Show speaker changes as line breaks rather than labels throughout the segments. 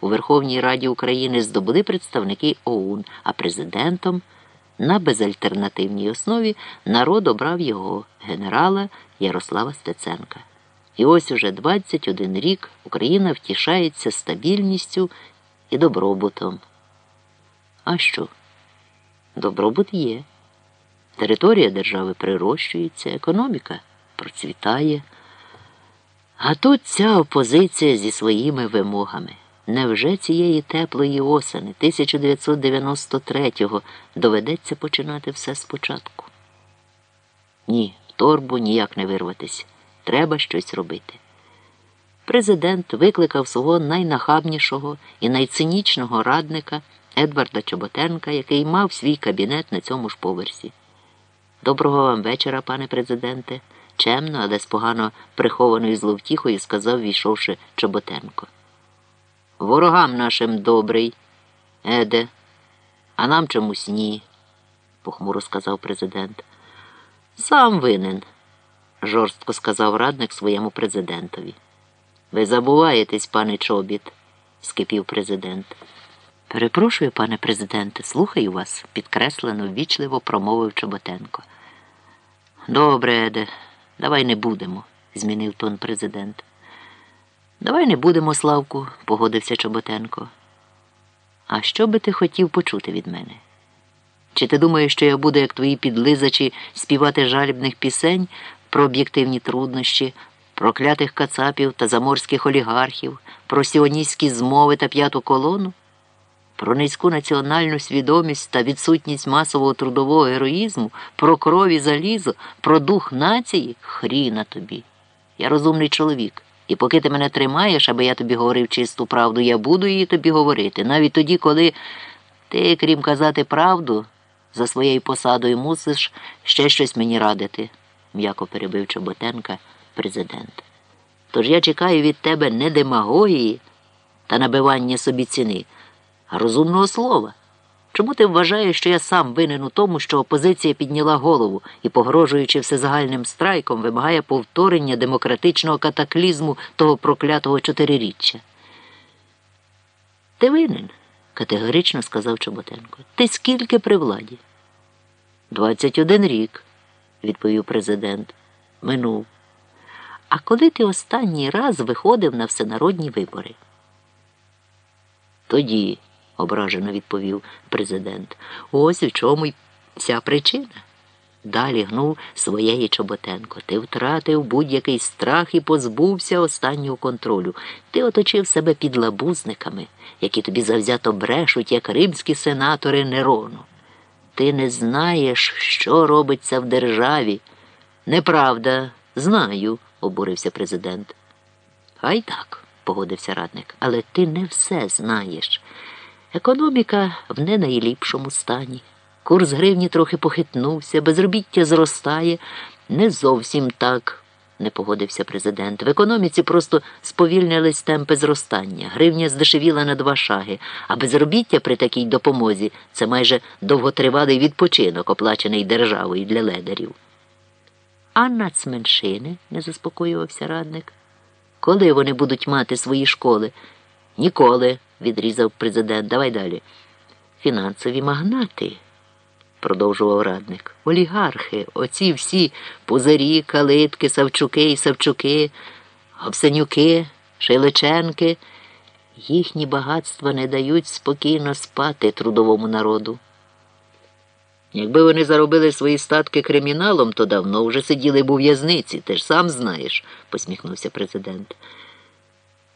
у Верховній Раді України здобули представники ОУН, а президентом на безальтернативній основі народ обрав його генерала Ярослава Стеценка. І ось уже 21 рік Україна втішається стабільністю і добробутом. А що? Добробут є. Територія держави прирощується, економіка процвітає. А тут ця опозиція зі своїми вимогами. Невже цієї теплої осени 1993-го доведеться починати все спочатку? Ні, торбу ніяк не вирватися. Треба щось робити. Президент викликав свого найнахабнішого і найцинічного радника Едварда Чоботенка, який мав свій кабінет на цьому ж поверсі. Доброго вам вечора, пане президенте, чемно, але з погано прихованою зловтіхою сказав, війшовши Чоботенко. Ворогам нашим добрий, Еде, а нам чомусь ні, похмуро сказав президент. Сам винен, жорстко сказав радник своєму президентові. Ви забуваєтесь, пане чобіт, скипів президент. Перепрошую, пане президенте, слухаю вас, підкреслено ввічливо промовив Чоботенко. Добре, Еде, давай не будемо, змінив тон президент. Давай не будемо, Славку, погодився Чоботенко. А що би ти хотів почути від мене? Чи ти думаєш, що я буду, як твої підлизачі, співати жалібних пісень про об'єктивні труднощі, про клятих кацапів та заморських олігархів, про сіоністські змови та п'яту колону? Про низьку національну свідомість та відсутність масового трудового героїзму, про кров і залізо, про дух нації хріна тобі. Я розумний чоловік. І поки ти мене тримаєш, аби я тобі говорив чисту правду, я буду її тобі говорити. Навіть тоді, коли ти, крім казати правду, за своєю посадою мусиш ще щось мені радити, м'яко перебив Чоботенка президент. Тож я чекаю від тебе не демагогії та набивання собі ціни, а розумного слова. Чому ти вважаєш, що я сам винен у тому, що опозиція підняла голову і, погрожуючи всезагальним страйком, вимагає повторення демократичного катаклізму того проклятого чотириріччя? Ти винен, категорично сказав Чоботенко. Ти скільки при владі? Двадцять один рік, відповів президент. Минув. А коли ти останній раз виходив на всенародні вибори? Тоді ображено відповів президент. Ось у чому й ця причина. Далі гнув своєї Чоботенко. Ти втратив будь-який страх і позбувся останнього контролю. Ти оточив себе підлабузниками, які тобі завзято брешуть, як римські сенатори Нерону. Ти не знаєш, що робиться в державі. Неправда, знаю, обурився президент. Хай так, погодився радник, але ти не все знаєш. Економіка в не найліпшому стані. Курс гривні трохи похитнувся, безробіття зростає. Не зовсім так, не погодився президент. В економіці просто сповільнились темпи зростання. Гривня здешевіла на два шаги, а безробіття при такій допомозі це майже довготривалий відпочинок, оплачений державою для ледарів. А нацменшини, не заспокоювався радник. Коли вони будуть мати свої школи? Ніколи відрізав президент. Давай далі. Фінансові магнати, продовжував радник. Олігархи, оці всі пузарі, калитки, Савчуки і Савчуки, Овсенюки, Шейличенки. Їхні багатства не дають спокійно спати трудовому народу. Якби вони заробили свої статки криміналом, то давно вже сиділи б у в'язниці, ти ж сам знаєш, посміхнувся президент.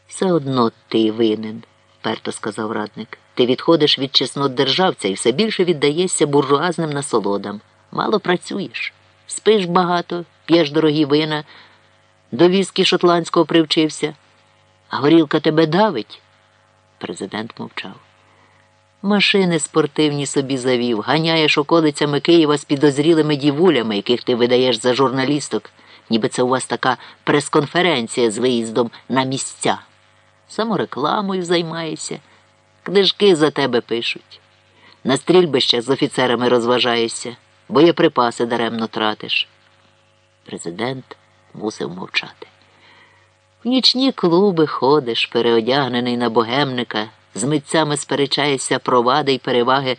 Все одно ти винен вперто сказав радник. Ти відходиш від чеснот державця і все більше віддаєшся буржуазним насолодам. Мало працюєш, спиш багато, п'єш дорогі вина, до віскі шотландського привчився, а горілка тебе давить. Президент мовчав. Машини спортивні собі завів, ганяєш околицями Києва з підозрілими дівулями, яких ти видаєш за журналісток, ніби це у вас така прес-конференція з виїздом на місця саморекламою займаєшся, книжки за тебе пишуть. На стрільбище з офіцерами розважаєшся, боєприпаси даремно тратиш. Президент мусив мовчати. В нічні клуби ходиш, переодягнений на богемника, з митцями сперечаєшся про вади й переваги